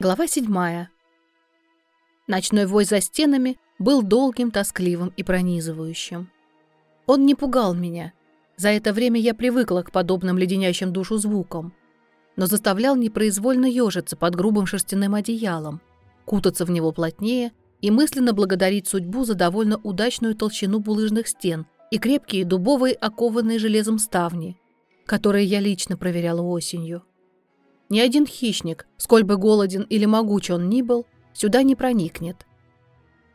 Глава седьмая. Ночной вой за стенами был долгим, тоскливым и пронизывающим. Он не пугал меня. За это время я привыкла к подобным леденящим душу звукам, но заставлял непроизвольно ежиться под грубым шерстяным одеялом, кутаться в него плотнее и мысленно благодарить судьбу за довольно удачную толщину булыжных стен и крепкие дубовые окованные железом ставни, которые я лично проверяла осенью. Ни один хищник, сколь бы голоден или могуч он ни был, сюда не проникнет.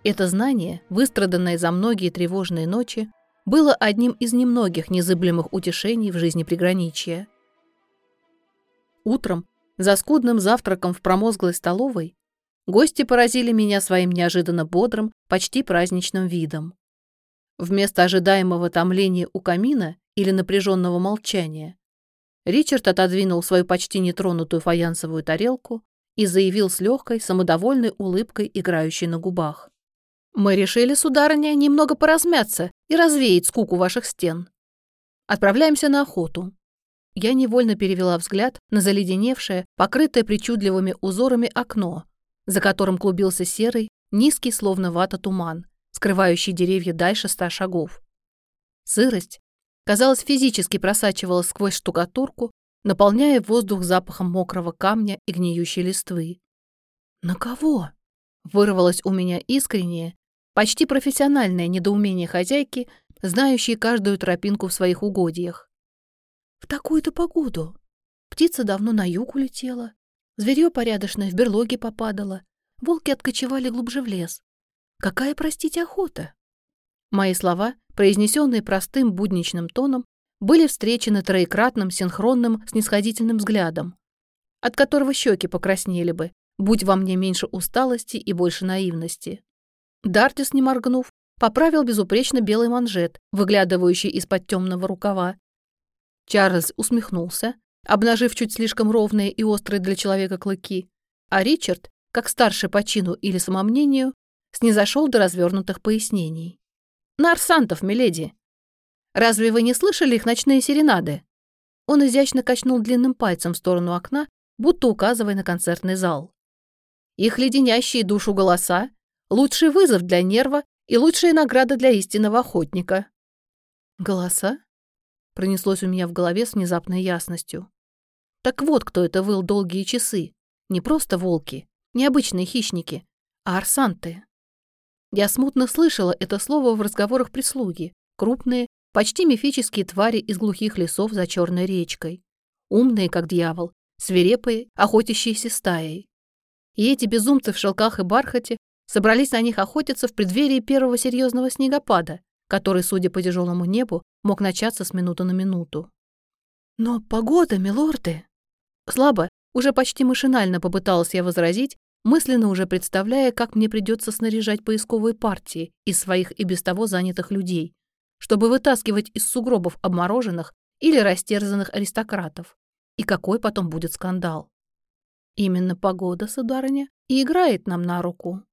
Это знание, выстраданное за многие тревожные ночи, было одним из немногих незыблемых утешений в жизни приграничья. Утром, за скудным завтраком в промозглой столовой, гости поразили меня своим неожиданно бодрым, почти праздничным видом. Вместо ожидаемого томления у камина или напряженного молчания Ричард отодвинул свою почти нетронутую фаянсовую тарелку и заявил с легкой, самодовольной улыбкой, играющей на губах. «Мы решили, сударыня, немного поразмяться и развеять скуку ваших стен. Отправляемся на охоту». Я невольно перевела взгляд на заледеневшее, покрытое причудливыми узорами окно, за которым клубился серый, низкий, словно вата туман, скрывающий деревья дальше ста шагов. Сырость, казалось, физически просачивалась сквозь штукатурку, наполняя воздух запахом мокрого камня и гниющей листвы. «На кого?» — вырвалось у меня искреннее, почти профессиональное недоумение хозяйки, знающей каждую тропинку в своих угодьях. «В такую-то погоду. Птица давно на юг улетела, зверье порядочное в берлоге попадало, волки откочевали глубже в лес. Какая, простите, охота?» Мои слова произнесенные простым будничным тоном, были встречены троекратным синхронным снисходительным взглядом, от которого щеки покраснели бы, будь во мне меньше усталости и больше наивности. Дартис, не моргнув, поправил безупречно белый манжет, выглядывающий из-под темного рукава. Чарльз усмехнулся, обнажив чуть слишком ровные и острые для человека клыки, а Ричард, как старший по чину или самомнению, снизошел до развернутых пояснений. «Нарсантов, миледи! Разве вы не слышали их ночные серенады?» Он изящно качнул длинным пальцем в сторону окна, будто указывая на концертный зал. «Их леденящие душу голоса — лучший вызов для нерва и лучшая награда для истинного охотника». «Голоса?» — пронеслось у меня в голове с внезапной ясностью. Так вот, кто это выл долгие часы. Не просто волки, не обычные хищники, а арсанты. Я смутно слышала это слово в разговорах прислуги. Крупные, почти мифические твари из глухих лесов за черной речкой. Умные, как дьявол, свирепые, охотящиеся стаей. И эти безумцы в шелках и бархате собрались на них охотиться в преддверии первого серьезного снегопада, который, судя по тяжелому небу, мог начаться с минуты на минуту. «Но погода, милорды!» Слабо, уже почти машинально попыталась я возразить, мысленно уже представляя, как мне придется снаряжать поисковые партии из своих и без того занятых людей, чтобы вытаскивать из сугробов обмороженных или растерзанных аристократов. И какой потом будет скандал. Именно погода, сударыня, и играет нам на руку.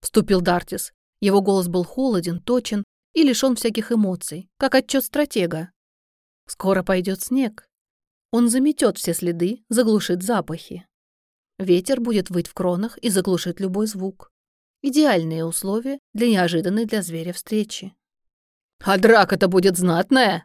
Вступил Дартис. Его голос был холоден, точен и лишён всяких эмоций, как отчет стратега. Скоро пойдет снег. Он заметет все следы, заглушит запахи. Ветер будет выть в кронах и заглушит любой звук. Идеальные условия для неожиданной для зверя встречи. «А драка-то будет знатная!»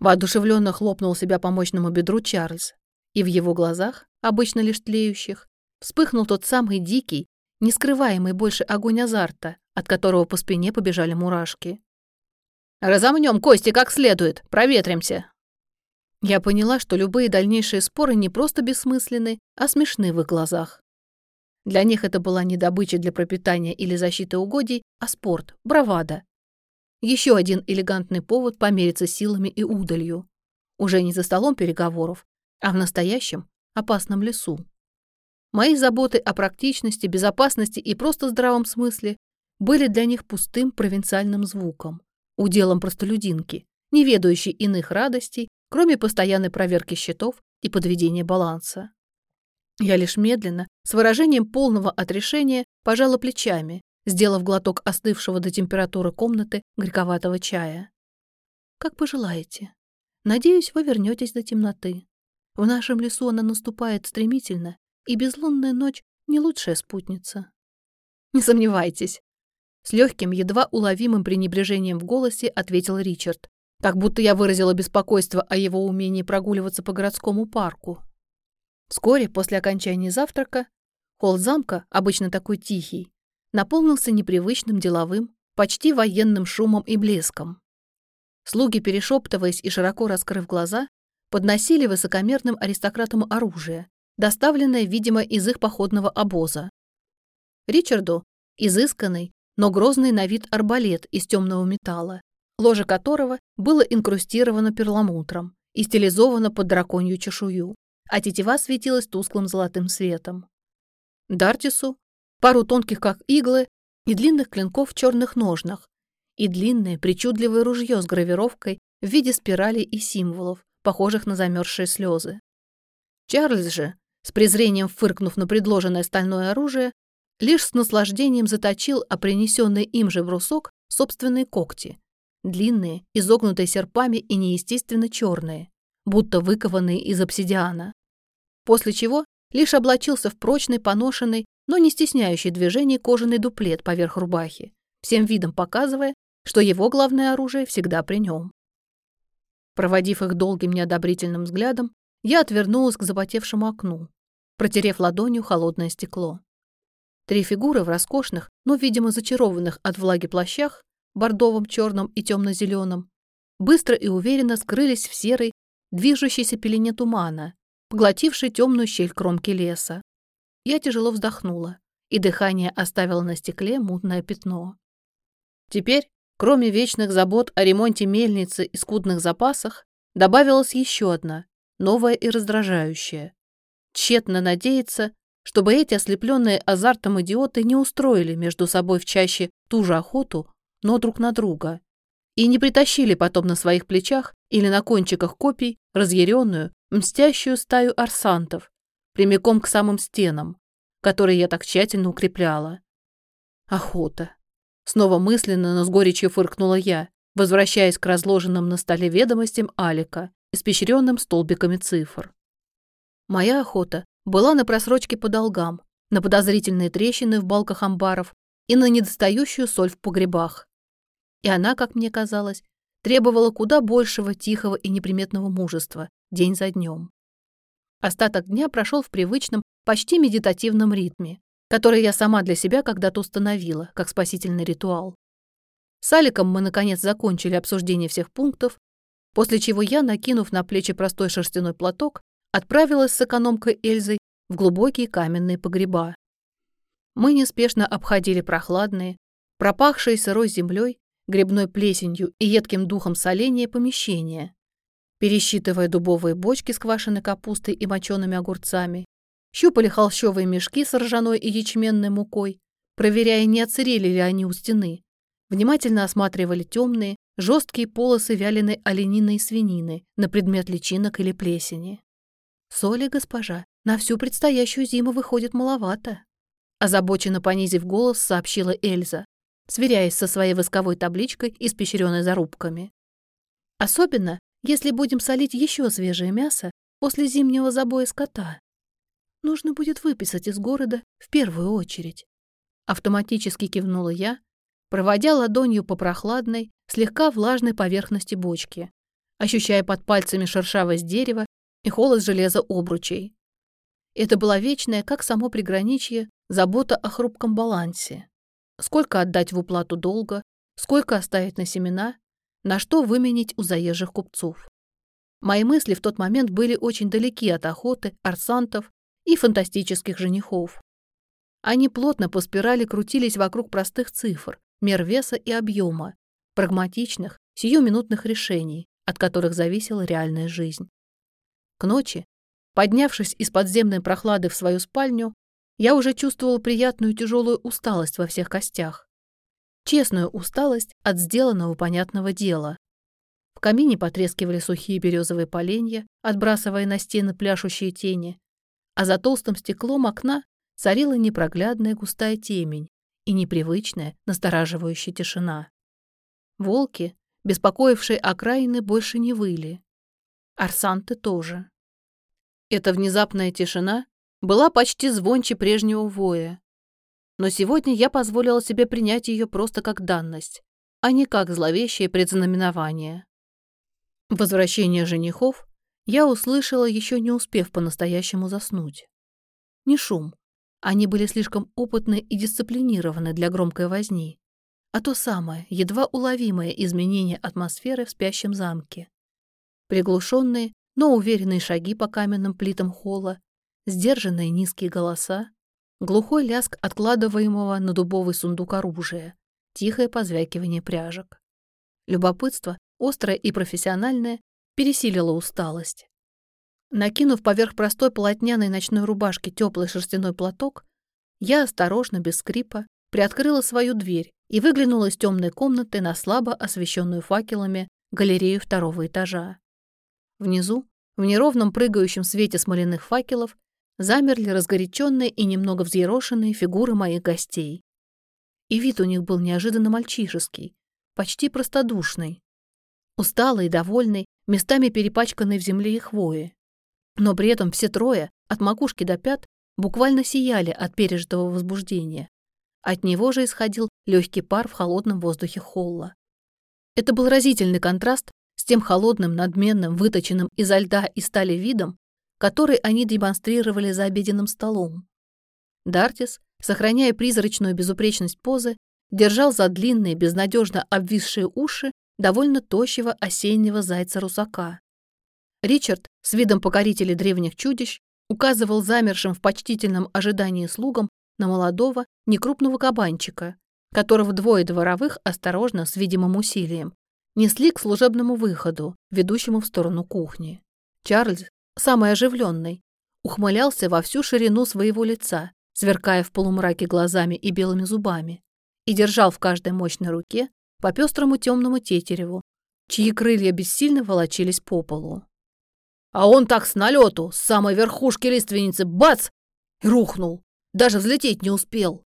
Воодушевленно хлопнул себя по мощному бедру Чарльз. И в его глазах, обычно лишь тлеющих, вспыхнул тот самый дикий, нескрываемый больше огонь азарта, от которого по спине побежали мурашки. «Разомнем кости как следует, проветримся!» Я поняла, что любые дальнейшие споры не просто бессмысленны, а смешны в их глазах. Для них это была не добыча для пропитания или защиты угодий, а спорт, бравада. Еще один элегантный повод помериться силами и удалью. Уже не за столом переговоров, а в настоящем опасном лесу. Мои заботы о практичности, безопасности и просто здравом смысле были для них пустым провинциальным звуком, уделом простолюдинки, не ведающей иных радостей, кроме постоянной проверки счетов и подведения баланса. Я лишь медленно, с выражением полного отрешения, пожала плечами, сделав глоток остывшего до температуры комнаты горьковатого чая. «Как пожелаете. Надеюсь, вы вернетесь до темноты. В нашем лесу она наступает стремительно, и безлунная ночь не лучшая спутница. Не сомневайтесь. С легким, едва уловимым пренебрежением в голосе ответил Ричард, как будто я выразила беспокойство о его умении прогуливаться по городскому парку. Вскоре после окончания завтрака холл замка, обычно такой тихий, наполнился непривычным деловым, почти военным шумом и блеском. Слуги, перешептываясь и широко раскрыв глаза, подносили высокомерным аристократам оружие, доставленное, видимо, из их походного обоза. Ричарду – изысканный, но грозный на вид арбалет из темного металла, ложе которого было инкрустировано перламутром и стилизовано под драконью чешую, а тетива светилась тусклым золотым светом. Дартису – пару тонких, как иглы, и длинных клинков в черных ножнах, и длинное причудливое ружье с гравировкой в виде спиралей и символов, похожих на замерзшие слезы. Чарльз же, с презрением фыркнув на предложенное стальное оружие, лишь с наслаждением заточил, а принесенный им же брусок, собственные когти. Длинные, изогнутые серпами и неестественно черные, будто выкованные из обсидиана. После чего лишь облачился в прочный, поношенный, но не стесняющий движений кожаный дуплет поверх рубахи, всем видом показывая, что его главное оружие всегда при нем. Проводив их долгим неодобрительным взглядом, я отвернулась к запотевшему окну, протерев ладонью холодное стекло. Три фигуры в роскошных, но, видимо, зачарованных от влаги плащах, бордовом, черном и темно-зеленом, быстро и уверенно скрылись в серой, движущейся пелене тумана, поглотившей темную щель кромки леса. Я тяжело вздохнула, и дыхание оставило на стекле мутное пятно. Теперь Кроме вечных забот о ремонте мельницы и скудных запасах, добавилась еще одна, новая и раздражающая. Тщетно надеяться, чтобы эти ослепленные азартом идиоты не устроили между собой в чаще ту же охоту, но друг на друга, и не притащили потом на своих плечах или на кончиках копий разъяренную, мстящую стаю арсантов, прямиком к самым стенам, которые я так тщательно укрепляла. Охота. Снова мысленно, но с горечью фыркнула я, возвращаясь к разложенным на столе ведомостям Алика, испещренным столбиками цифр. Моя охота была на просрочке по долгам, на подозрительные трещины в балках амбаров и на недостающую соль в погребах. И она, как мне казалось, требовала куда большего тихого и неприметного мужества день за днем. Остаток дня прошел в привычном, почти медитативном ритме, который я сама для себя когда-то установила, как спасительный ритуал. С Аликом мы, наконец, закончили обсуждение всех пунктов, после чего я, накинув на плечи простой шерстяной платок, отправилась с экономкой Эльзой в глубокие каменные погреба. Мы неспешно обходили прохладные, пропахшие сырой землей, грибной плесенью и едким духом соления помещения, пересчитывая дубовые бочки с квашеной капустой и мочеными огурцами, щупали холщовые мешки с ржаной и ячменной мукой, проверяя, не отсырели ли они у стены. Внимательно осматривали темные, жесткие полосы вяленой оленины и свинины на предмет личинок или плесени. «Соли, госпожа, на всю предстоящую зиму выходит маловато», озабоченно понизив голос, сообщила Эльза, сверяясь со своей восковой табличкой, испещренной зарубками. «Особенно, если будем солить еще свежее мясо после зимнего забоя скота». Нужно будет выписать из города в первую очередь. Автоматически кивнула я, проводя ладонью по прохладной, слегка влажной поверхности бочки, ощущая под пальцами шершавость дерева и холод железа обручей. Это была вечная, как само приграничье, забота о хрупком балансе. Сколько отдать в уплату долга, сколько оставить на семена, на что выменить у заезжих купцов. Мои мысли в тот момент были очень далеки от охоты, арсантов и фантастических женихов. Они плотно по спирали крутились вокруг простых цифр, мер веса и объема, прагматичных, сиюминутных решений, от которых зависела реальная жизнь. К ночи, поднявшись из подземной прохлады в свою спальню, я уже чувствовала приятную тяжелую усталость во всех костях. Честную усталость от сделанного понятного дела. В камине потрескивали сухие березовые поленья, отбрасывая на стены пляшущие тени, а за толстым стеклом окна царила непроглядная густая темень и непривычная, настораживающая тишина. Волки, беспокоившие окраины, больше не выли. Арсанты тоже. Эта внезапная тишина была почти звонче прежнего воя. Но сегодня я позволила себе принять ее просто как данность, а не как зловещее предзнаменование. Возвращение женихов я услышала, еще не успев по-настоящему заснуть. Не шум. Они были слишком опытны и дисциплинированы для громкой возни, а то самое, едва уловимое изменение атмосферы в спящем замке. Приглушенные, но уверенные шаги по каменным плитам холла, сдержанные низкие голоса, глухой ляск откладываемого на дубовый сундук оружия, тихое позвякивание пряжек. Любопытство, острое и профессиональное, пересилило усталость. Накинув поверх простой полотняной ночной рубашки теплый шерстяной платок, я осторожно, без скрипа, приоткрыла свою дверь и выглянула из темной комнаты на слабо освещенную факелами галерею второго этажа. Внизу, в неровном прыгающем свете смоляных факелов, замерли разгоряченные и немного взъерошенные фигуры моих гостей. И вид у них был неожиданно мальчишеский, почти простодушный. Усталый довольный, местами перепачканный в земле и хвое. Но при этом все трое, от макушки до пят, буквально сияли от пережитого возбуждения. От него же исходил легкий пар в холодном воздухе холла. Это был разительный контраст с тем холодным, надменным, выточенным изо льда и стали видом, который они демонстрировали за обеденным столом. Дартис, сохраняя призрачную безупречность позы, держал за длинные, безнадежно обвисшие уши довольно тощего осеннего зайца-русака. Ричард, с видом покорителя древних чудищ, указывал замершим в почтительном ожидании слугам на молодого, некрупного кабанчика, которого двое дворовых осторожно, с видимым усилием, несли к служебному выходу, ведущему в сторону кухни. Чарльз, самый оживленный, ухмылялся во всю ширину своего лица, сверкая в полумраке глазами и белыми зубами, и держал в каждой мощной руке по пестрому темному тетереву, чьи крылья бессильно волочились по полу. А он так с налету, с самой верхушки лиственницы, бац! И рухнул. Даже взлететь не успел.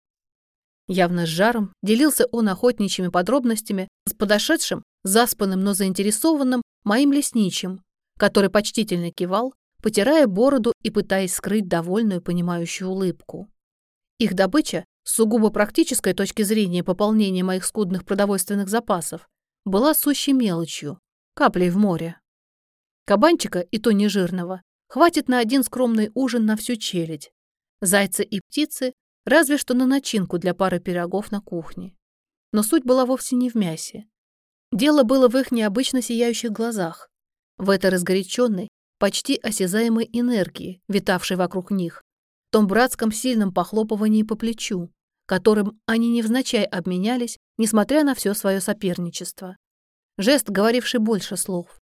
Явно с жаром делился он охотничьими подробностями с подошедшим заспанным, но заинтересованным, моим лесничим, который почтительно кивал, потирая бороду и пытаясь скрыть довольную, понимающую улыбку. Их добыча, с сугубо практической точки зрения пополнения моих скудных продовольственных запасов, была сущей мелочью, каплей в море. Кабанчика, и то не жирного, хватит на один скромный ужин на всю челядь. Зайцы и птицы разве что на начинку для пары пирогов на кухне. Но суть была вовсе не в мясе. Дело было в их необычно сияющих глазах, в этой разгоряченной, почти осязаемой энергии, витавшей вокруг них, том братском сильном похлопывании по плечу, которым они невзначай обменялись, несмотря на все свое соперничество. Жест, говоривший больше слов.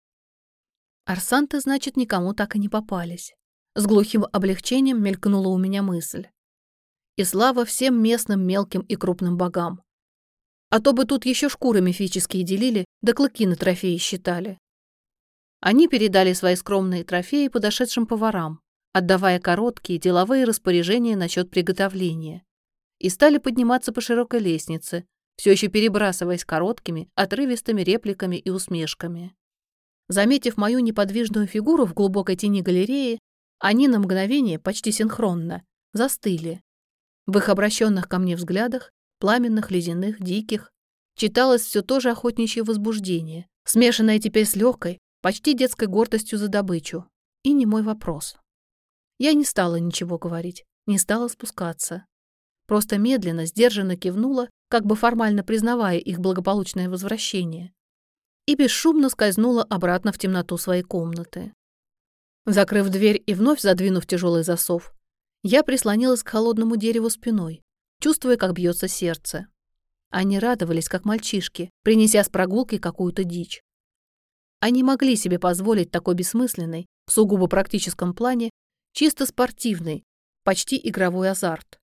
Арсанты, значит, никому так и не попались. С глухим облегчением мелькнула у меня мысль. И слава всем местным мелким и крупным богам, а то бы тут еще шкуры мифические делили, да клыки на трофеи считали. Они передали свои скромные трофеи подошедшим поварам, отдавая короткие деловые распоряжения насчет приготовления, и стали подниматься по широкой лестнице, все еще перебрасываясь короткими, отрывистыми репликами и усмешками. Заметив мою неподвижную фигуру в глубокой тени галереи, они на мгновение, почти синхронно, застыли. В их обращенных ко мне взглядах пламенных, ледяных, диких, читалось все то же охотничье возбуждение, смешанное теперь с легкой, почти детской гордостью за добычу. И не мой вопрос. Я не стала ничего говорить, не стала спускаться. Просто медленно, сдержанно кивнула, как бы формально признавая их благополучное возвращение, и бесшумно скользнула обратно в темноту своей комнаты. Закрыв дверь и вновь задвинув тяжелый засов, я прислонилась к холодному дереву спиной, чувствуя, как бьется сердце. Они радовались, как мальчишки, принеся с прогулки какую-то дичь. Они могли себе позволить такой бессмысленный, в сугубо практическом плане, чисто спортивный, почти игровой азарт.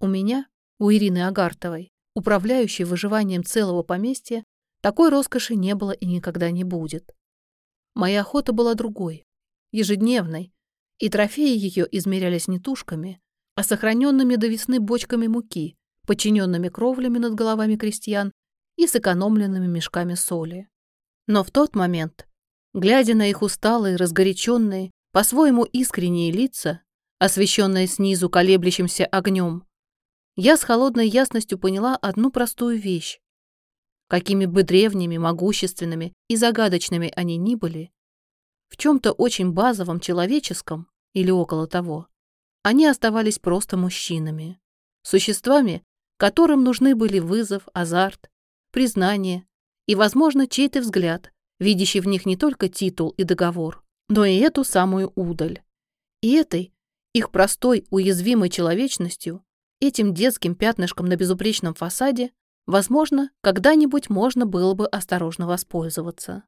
У меня, у Ирины Агартовой, управляющей выживанием целого поместья, такой роскоши не было и никогда не будет. Моя охота была другой, ежедневной, и трофеи ее измерялись не тушками, а сохраненными до весны бочками муки, подчиненными кровлями над головами крестьян и сэкономленными мешками соли. Но в тот момент, глядя на их усталые, разгоряченные, по-своему искренние лица, освещенное снизу колеблющимся огнем, я с холодной ясностью поняла одну простую вещь. Какими бы древними, могущественными и загадочными они ни были, в чем-то очень базовом человеческом или около того, они оставались просто мужчинами, существами, которым нужны были вызов, азарт, признание и, возможно, чей-то взгляд, видящий в них не только титул и договор, но и эту самую удаль. И этой, их простой, уязвимой человечностью, этим детским пятнышком на безупречном фасаде, возможно, когда-нибудь можно было бы осторожно воспользоваться.